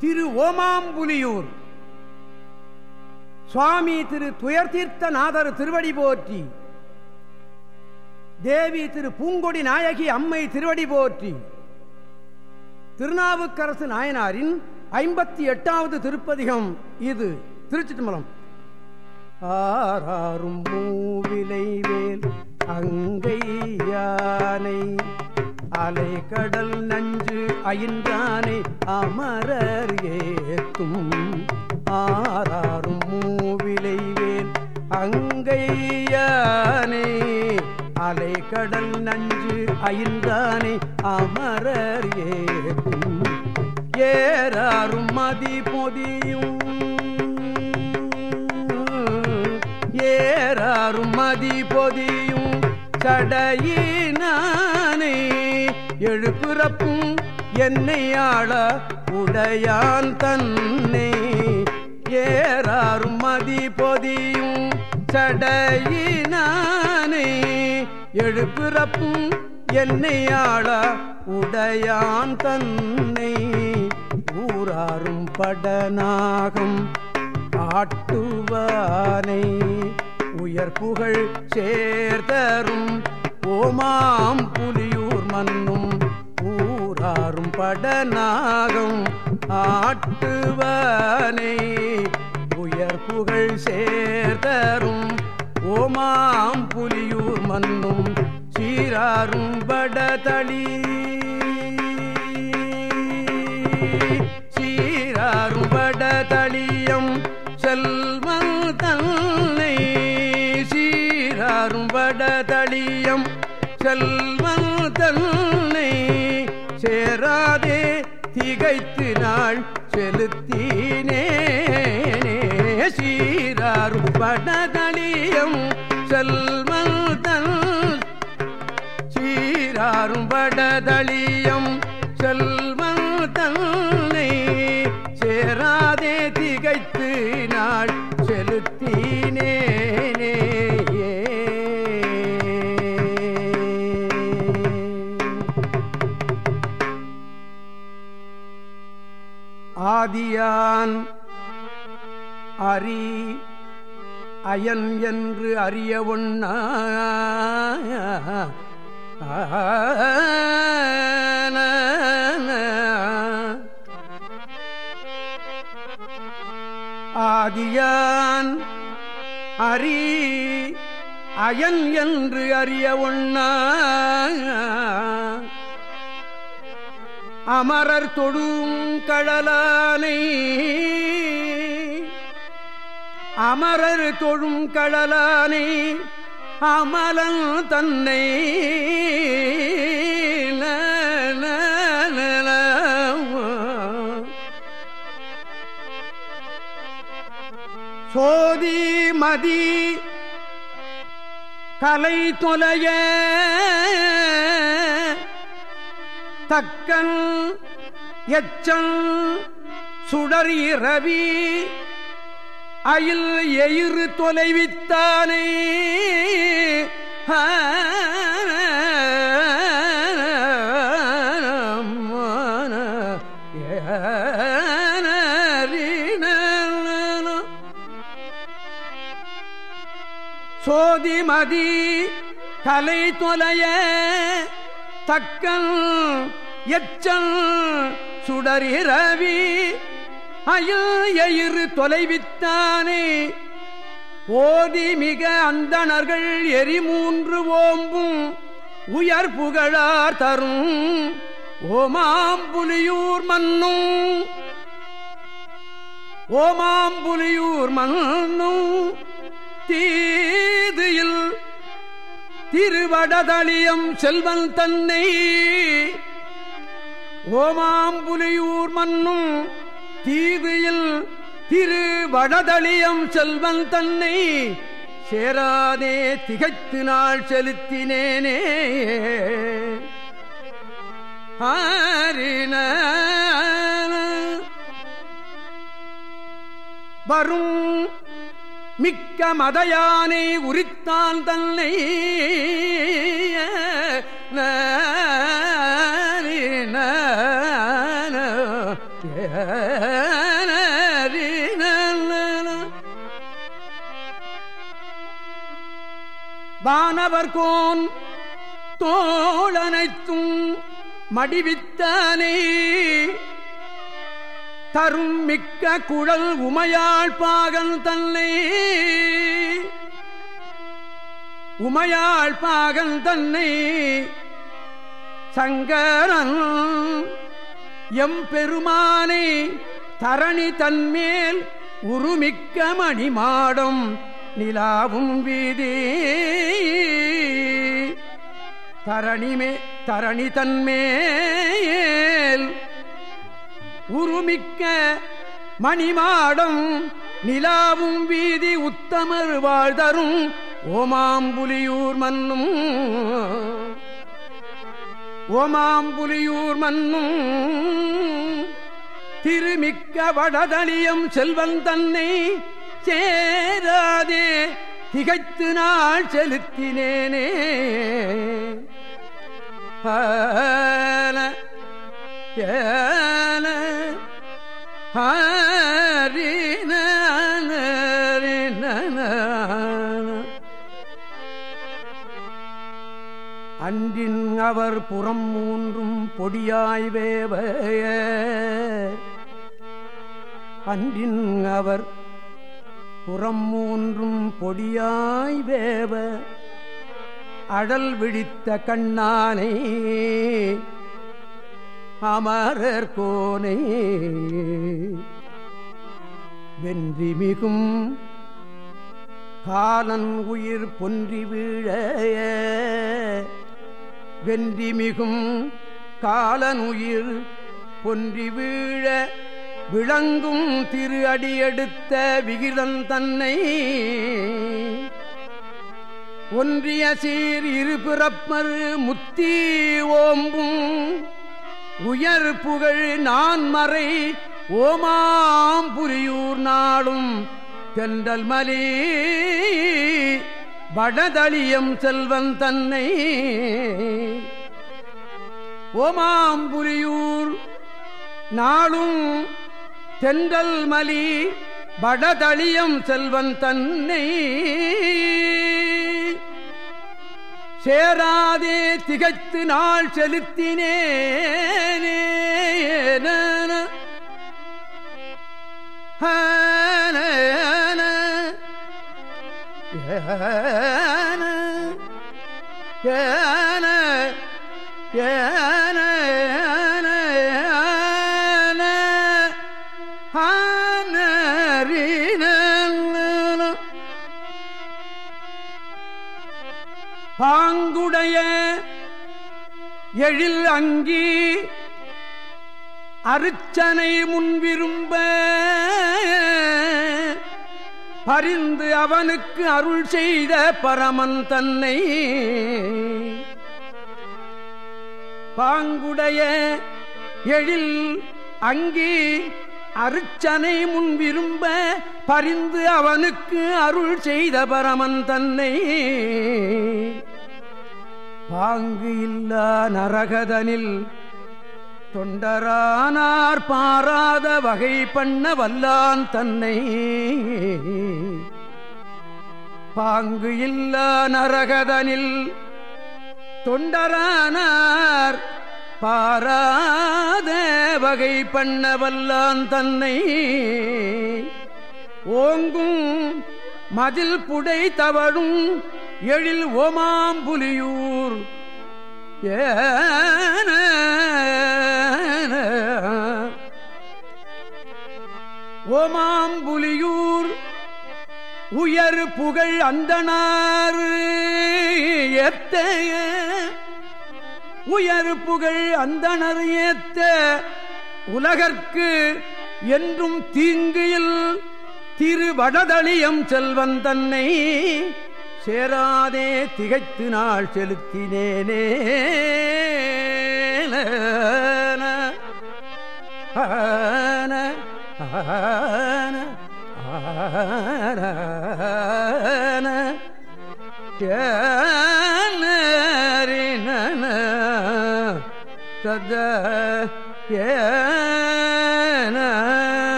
திரு ஓமாம்புலியூர். சுவாமி திரு துயர்தீர்த்தநாதர் திருவடி போற்றி. தேவி திரு பூங்கொடி நாயகி அம்மை திருவடி போற்றி. திருநாவுக்கரசு நாயனாரின் ஐம்பத்தி எட்டாவது திருப்பதிகம் இது. திருச்சிட்டுமலம் ஆறாரும் மூவிலை வேல் அங்கை யானை. அலை கடல் நஞ்சு அயின்றானே அமரர் ஏத்தும். ஆறாரும் மூவிலை அங்கையானே. அலை கடல் நஞ்சு அயின்றானே அமரர் ஏத்தும். ஏறாரும் மதி பொதியும். ஏறாரும் மதி பொதியும். சடையினானே. எழுப்புறப்பும் என்னை ஆள உடையான் தன்னை. ஏறாரும் மதி பொதியும் சடையினானே. எழுப்புறப்பும் என்னை ஆள உடையான் தன்னை. ஊராறும் படநாகம் ஆட்டுவானை. உயர் புகழ் சேர்தரும் ஓமாம் புலியூர் மன்னும் ஊராறும் படநாகம் ஆட்டுவனை. உயர் புகழ் சேர்தரும் ஓமாம் புலியூர் மன்னும் சீராறும் படதளி வடகளியம் செல்மதல் சீராரும் வடதளியம் செல்மதல்லை சேராதே திகைத்து நாள் செலுத்தினே ஆதியான் அரி அயன் என்று அறிய ஒண்ணா ஆதியான் அறி அயன் என்று அறிய ஒண்ணா அமரர் தொடும் கடலானை அமரர் தொழும் கடலானை அமலன் தன்னை சோதி மதி கலை தொலைய தக்கன் எச்சம் சுடர் இரவி அயில் எயிறு தொலைவித்தானே. சோதிமதி தலை தொலைய தக்கல் எச்சல் சுடரிரவி அயில் எயிறு தொலைவித்தானே ஓதி மிக அந்தணர்கள் எரிமூன்று ஓம்பும் உயர் புகழார் தரும் ஓமாம்புலியூர் மன்னும். ஓமாம்புலியூர் மன்னும் தீதியில் திருவடதளியம் செல்வன் தன்னை. ஓமாம்புலியூர் மன்னும் தீதியில் திரு வடதளியம் செல்வன் தன்னை சேராதே திகைத்து நாள் செலுத்தினேனே. ஆறின வரும் மிக்க மதையானை உரித்தான் தன்னை. ந- வானவர்கோன் தோழனைத்தும் மடிவித்தானே. தரும் மிக்க குழல் உமையாள் பாகன் தன்னை. உமையாள் பாகன் தன்னை. சங்கரன் எம் பெருமானை தரணி தன்மேல் உருமிக்க மணிமாடம். நிலாவும் வீதி. தரணிமே தரணி தன்மேல் உருமிக்க மணிமாடம் நிலாவும் வீதி உத்தமர் வாழ்தரும் ஓமாம்புலியூர் மன்னும். ஓமாம்புலியூர் மன்னும் திருமிக்க வடதளியம் செல்வன் தன்னை சேராதே திகைத்து நாள் செலுத்தினேனே. ஏன ஹரின அன்றின் அவர் புறம் மூன்றும் பொடியாய் வேவைய. அன்றின் அவர் புறம் மூன்றும் பொடியாய் வேவ. அடல் விழித்த கண்ணானை அமரர் கோனை. வென்றி மிகும் காலன் உயிர் பொன்றி வீழ. வென்றி மிகும் காலன் உயிர் பொன்றி வீழ. விளங்கும் திரு அடியெடுத்த விகிதம் தன்னை. ஒன்றிய சீர் இருபிறப்பர் முத்தி ஓம்பும். உயர் புகழ் நான் மறை ஓமாம் புரியூர் நாளும். தென்றல் மலி வடதளியம் செல்வன் தன்னை. ஓமாம்புரியூர் நாளும் தென்றல் மலி வடதளியம் செல்வன் தன்னை. சேராதே திகைத்து நாள் செலுத்தினேனே. ஏன ஏன பாங்குடைய எழில் அங்கி அருச்சனை முன்விரும்ப பரிந்து அவனுக்கு அருள் செய்த பரமன் தன்னை பாங்குடைய எழில் அங்கி அருச்சனை முன் விரும்ப பரிந்து அவனுக்கு அருள் செய்த பரமன் தன்னை பாங்கு இல்லா நரகதனில் தொண்டரானார் பாராத வகை பண்ண வல்லான் தன்னை. பாங்கு இல்லா நரகதனில் தொண்டரானார் பாராத வகை பண்ண வல்லான் தன்னை. ஓங்கும் மதில் புடை தவழும் எழில் ஓமாம்புலியூர் ஏன ஓமாம்புலியூர் உயர் புகழ் அந்தனார் ஏத்த உயர் புகழ் அந்தனர் ஏத்த. உலகற்கு என்றும் தீங்குயில் திரு வடதளியம் செல்வன் தன்னை சேராதே திகைத்து நாள் செலுத்தினேனே ஆன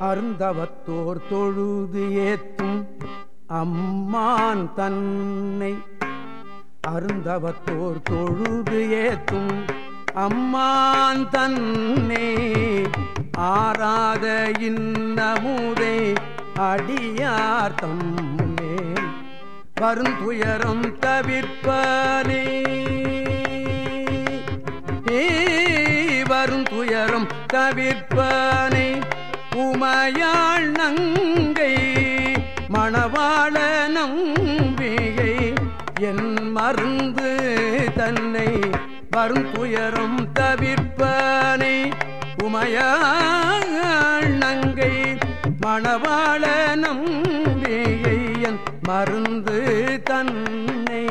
அருந்தவத்தோர் தொழுது ஏத்தும் அம்மான் தன்னை. அருந்தவத்தோர் தொழுது ஏத்தும் அம்மான் தன்னை. ஆராத இன்னமுதே அடியார்த்தம் வருந்துயரம் தவிர்ப்பனே. வருந்துயரம் தவிர்ப்பனே. மயாள் நங்கை மணவாள நம்பியை என் மருந்து தன்னை வரும் துயரம் தவிர்ப்பனை. உமையாள் நங்கை மணவாள நம்பியை என் மருந்து தன்னை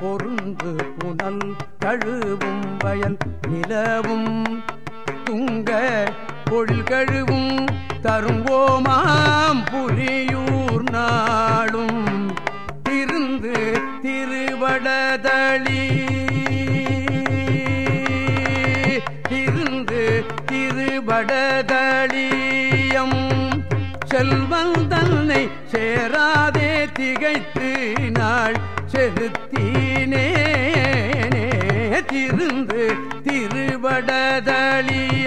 பொருந்து புனல் கழுவும் வயல் நிலவும் துங்க பொழில் கழுவும் தரும் ஓமாம் புலியூர் நாளும். திருந்து திருவடதளி. திருந்து திருவடதளியம். செல்வன் தன்னை சேராதே திகைத்து நாள் செலுத்தினே திருந்து திருவடதளி.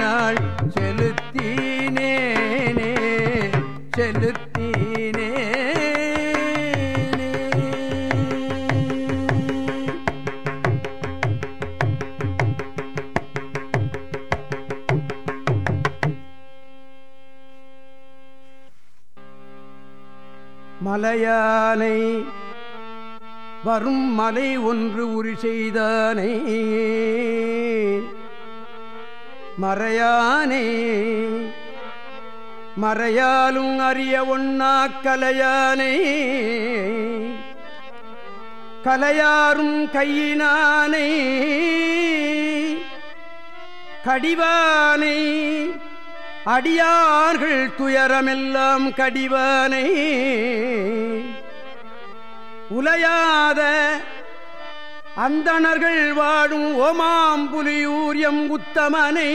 நாள் செலுத்தினேனே செலுத்தினே மலையானை வரும் மலை ஒன்று உரி செய்தானே. மறையானே. மறையாலும் அறிய ஒன்னா கலையானை. கலையாரும் கையினானை. கடிவானை. அடியார்கள் துயரமெல்லாம் கடிவானை. உலையாத அந்தணர்கள் வாடும் ஓமாம்புலியூர் எம் உத்தமனை.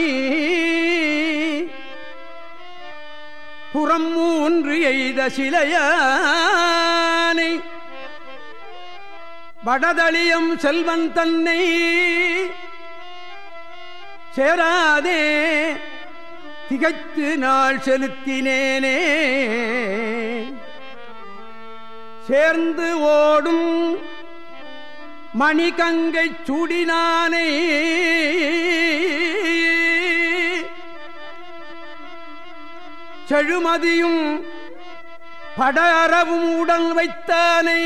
புறம் மூன்று எய்த சிலையானை. வடதளியம் செல்வன் தன்னை. சேராதே திகைத்து நாள் செலுத்தினேனே. சேர்ந்து ஓடும் மணிகங்கை சூடினானே. செழுமதியும் பட அறவும் உடல் வைத்தானே.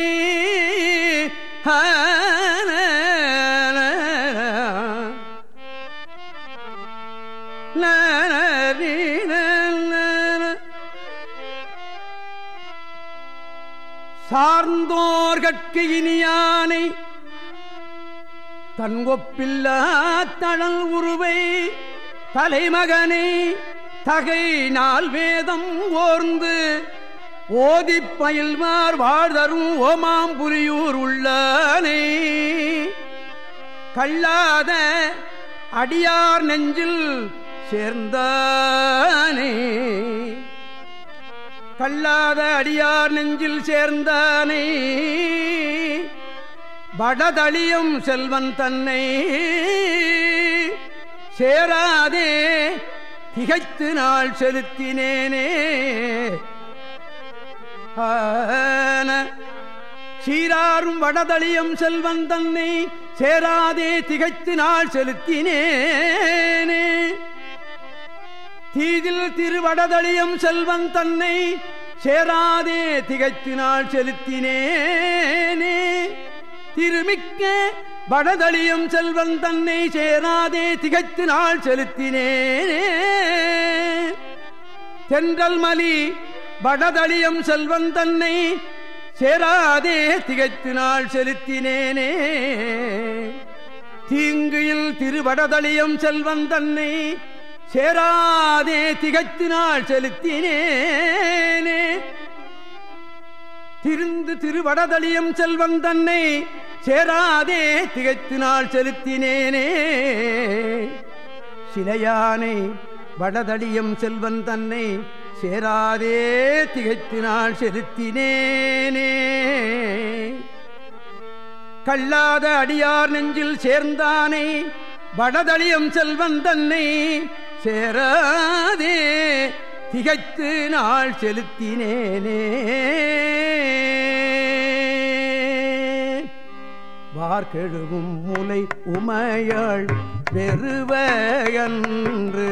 சார்ந்தோர்கட்கு இனியானை தன்கொப்பில்லா தழல் உருவை தலைமகனை தகை நாள் வேதம் ஓர்ந்து ஓதி பயில்மார் வாழ்தரும் ஓமாம்புரியூர் உள்ளானே. கல்லாத அடியார் நெஞ்சில் சேர்ந்தானே. கல்லாத அடியார் நெஞ்சில் சேர்ந்தானே. வடதளியும் செல்வன் தன்னை. சேராதே திகைத்து நாள் செலுத்தினேனே. சீராரும் வடதளியம் செல்வன் தன்னை. சேராதே திகைத்து நாள் செலுத்தினேனே. தீதில் திருவடதளியம் செல்வன் தன்னை. சேராதே திகைத்தினால் செலுத்தினேனே. திருமிக்க வடதளியும் செல்வன் தன்னை சேராதே திகைத்து நாள் செலுத்தினேனே. தென்றல் மலி வடதளியும் செல்வன் தன்னை சேராதே திகைத்து நாள் செலுத்தினேனே. தீங்குயில் திருவடதளியும் செல்வன் தன்னை சேராதே திகத்தினால் செலுத்தினேனே. திருந்து திருவடதளியம் செல்வன் தன்னை சேராதே திகைத்து நாள் செலுத்தினேனே. சிலையானை வடதடியம் செல்வன் தன்னை சேராதே திகைத்தினால் செலுத்தினேனே. கல்லாத அடியார் நெஞ்சில் சேர்ந்தானே வடதளியம் செல்வன் தன்னை சேராதே திகைத்து நாள் செலுத்தினேனே. வார்கெழுவும் முலை உமையாள் வெறுவையன்று.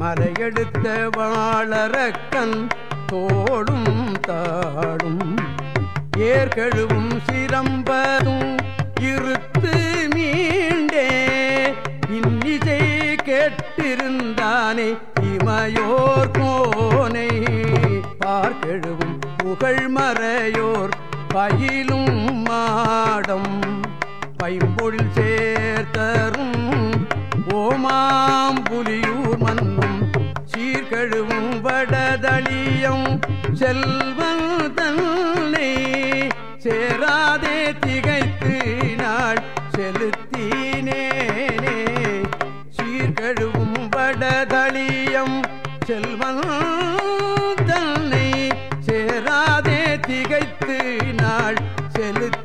மலையெடுத்த வாழறக்கன் தோளும் தாடும் ஏற்கழுவும் சிரம்பதும் இருத்து மீண்டே. இன்னிசை கேட்டிருந்தானே இமையோர் கோனை. பார்க்கெழுவும் புகழ் மறையோர் பயிலும் மாடம் பைம்பொழில் சேர்த்தரும். ஓமாம் புலியூர் மன்னும் சீர்கழுவும் வடதளியம் செல்வன் தன்னை சேராதே திகைத்து நாள் செலுத்தினேனே. சீர்கழுவும் வடதளியம் செல்வன் feel it.